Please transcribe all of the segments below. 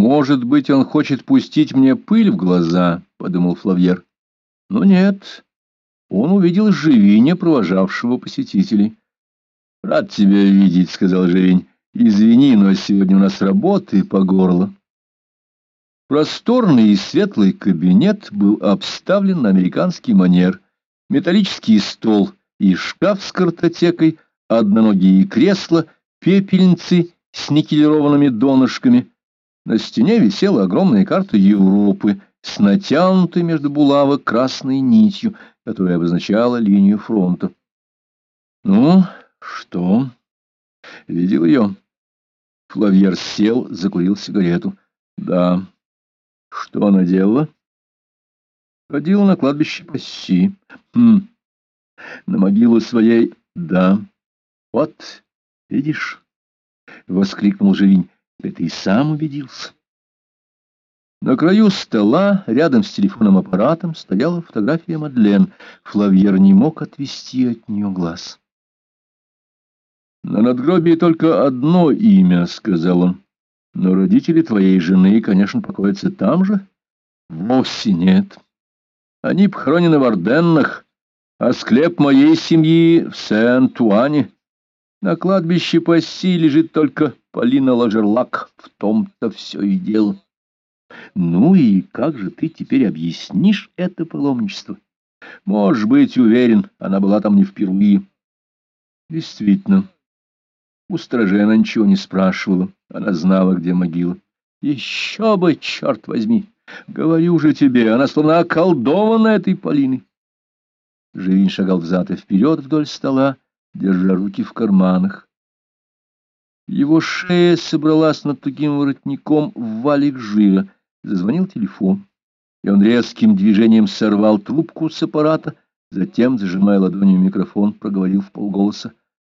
«Может быть, он хочет пустить мне пыль в глаза», — подумал Флавьер. Но нет, он увидел Живиня, провожавшего посетителей. «Рад тебя видеть», — сказал Живинь. «Извини, но сегодня у нас работы по горло». Просторный и светлый кабинет был обставлен на американский манер. Металлический стол и шкаф с картотекой, одноногие кресла, пепельницы с никелированными донышками. На стене висела огромная карта Европы с натянутой между булавок красной нитью, которая обозначала линию фронта. «Ну, что?» «Видел ее?» Флавьер сел, закурил сигарету. «Да». «Что она делала?» «Ходила на кладбище пасси». «Хм. На могилу своей...» «Да». «Вот, видишь?» — воскликнул Живинь. «Ты и сам убедился». На краю стола, рядом с телефонным аппаратом, стояла фотография Мадлен. Флавьер не мог отвести от нее глаз. «На надгробии только одно имя», — сказал он. «Но родители твоей жены, конечно, покоятся там же?» «Вовсе нет. Они похоронены в Орденнах, а склеп моей семьи в Сен-Туане. На кладбище Пасси лежит только Полина Ложерлак. В том-то все и дело». Ну и как же ты теперь объяснишь это паломничество? Можешь быть уверен, она была там не впервые. Действительно. У стражей она ничего не спрашивала. Она знала, где могила. Еще бы, черт возьми! Говорю же тебе, она словно околдована этой Полиной. Живин шагал взад и вперед вдоль стола, держа руки в карманах. Его шея собралась над тугим воротником в валик жира — Зазвонил телефон, и он резким движением сорвал трубку с аппарата, затем, зажимая ладонью микрофон, проговорил в полголоса.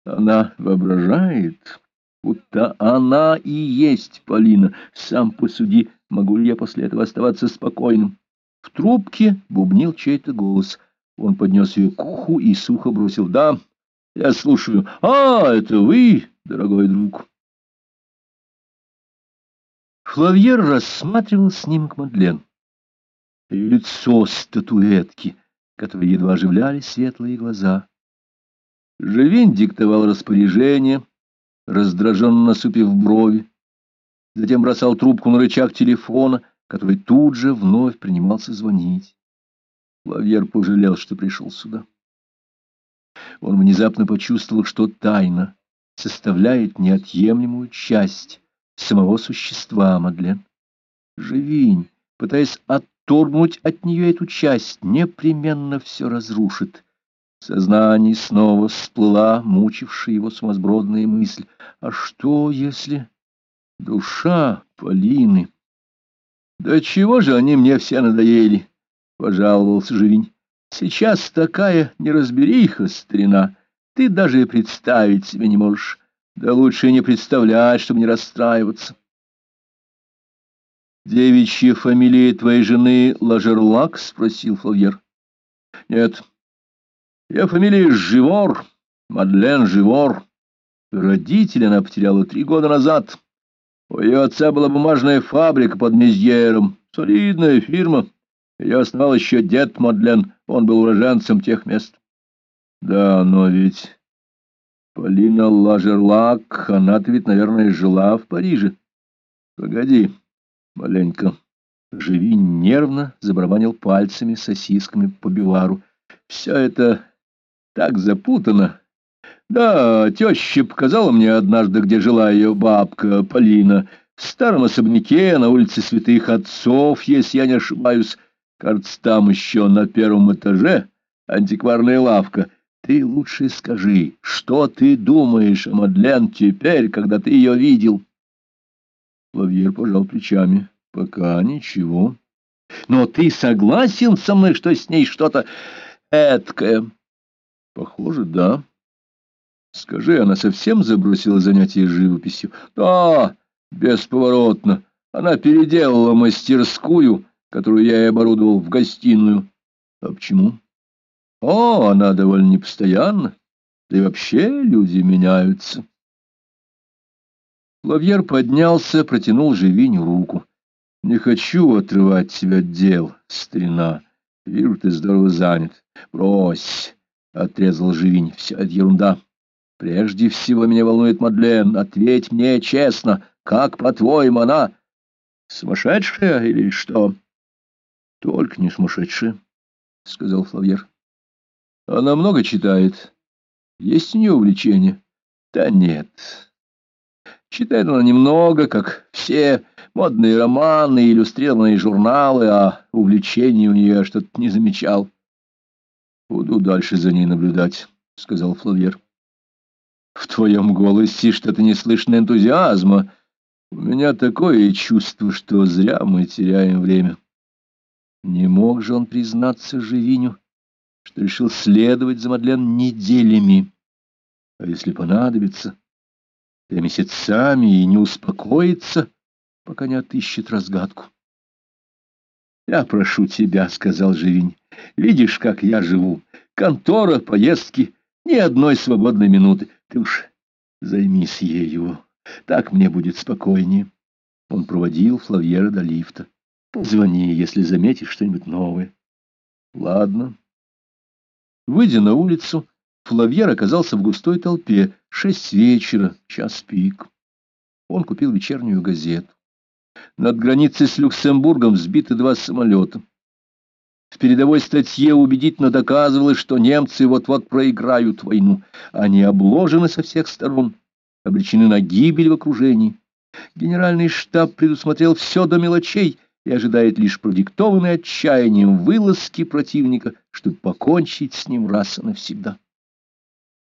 Она воображает, будто она и есть Полина. Сам посуди, могу ли я после этого оставаться спокойным. В трубке бубнил чей-то голос. Он поднес ее к уху и сухо бросил. «Да, я слушаю. А, это вы, дорогой друг?» Флавьер рассматривал снимок Мадлен. лицо статуэтки, которые едва оживляли светлые глаза. Живин диктовал распоряжение, раздраженно насупив брови, затем бросал трубку на рычаг телефона, который тут же вновь принимался звонить. Флавьер пожалел, что пришел сюда. Он внезапно почувствовал, что тайна составляет неотъемлемую часть самого существа Мадлен. Живинь, пытаясь отторгнуть от нее эту часть, непременно все разрушит. В сознании снова всплыла мучившая его сумасбродная мысль. А что, если душа Полины... «Да чего же они мне все надоели?» — пожаловался Живинь. «Сейчас такая неразбериха, старина, ты даже и представить себе не можешь. Да лучше не представлять, чтобы не расстраиваться. «Девичья фамилия твоей жены Лажерлак?» — спросил Флавьер. «Нет. Я фамилия Живор, Мадлен Живор. Родителя она потеряла три года назад. У ее отца была бумажная фабрика под Мезьером, солидная фирма. Ее основал еще дед Мадлен, он был уроженцем тех мест. Да, но ведь Полина Лажерлак, она-то ведь, наверное, жила в Париже. Погоди, маленько. Живи нервно, забарабанил пальцами, сосисками по бивару. Все это так запутано. Да, теща показала мне однажды, где жила ее бабка Полина, в старом особняке на улице Святых Отцов, если я не ошибаюсь. Кажется, там еще на первом этаже антикварная лавка — ты лучше скажи, что ты думаешь о Мадлен теперь, когда ты ее видел? Лавьер пожал плечами. Пока ничего. Но ты согласен со мной, что с ней что-то эткое? Похоже, да. Скажи, она совсем забросила занятия живописью? Да, бесповоротно. Она переделала мастерскую, которую я и оборудовал в гостиную. А почему? О, она довольно непостоянна, да и вообще люди меняются. Лавьер поднялся, протянул Живиню руку. Не хочу отрывать тебя от дел, старина. Вижу, ты здорово занят. Брось, — отрезал Живинь, — вся это ерунда. Прежде всего меня волнует Мадлен. Ответь мне честно, как, по-твоему, она сумасшедшая или что? — Только не сумасшедшая, — сказал Флавьер. — Она много читает. Есть у нее увлечение? — Да нет. Читает она немного, как все модные романы, иллюстрированные журналы, а увлечений у нее что-то не замечал. — Буду дальше за ней наблюдать, — сказал Флавьер. В твоем голосе что-то не слышно энтузиазма. У меня такое чувство, что зря мы теряем время. Не мог же он признаться Живиню, что решил следовать за Мадлен неделями, а если понадобится, то месяцами и не успокоится, пока не отыщет разгадку. «Я прошу тебя», — сказал Живинь, — «видишь, как я живу. Контора, поездки, ни одной свободной минуты. Ты уж займись ею, так мне будет спокойнее. Он проводил Флавьера до лифта. Позвони, если заметишь что-нибудь новое. Ладно. Выйдя на улицу, Флавьер оказался в густой толпе. Шесть вечера, час пик. Он купил вечернюю газету. Над границей с Люксембургом сбиты два самолета. В передовой статье убедительно доказывалось, что немцы вот-вот проиграют войну. Они обложены со всех сторон, обречены на гибель в окружении. Генеральный штаб предусмотрел все до мелочей и ожидает лишь продиктованной отчаянием вылазки противника, чтобы покончить с ним раз и навсегда.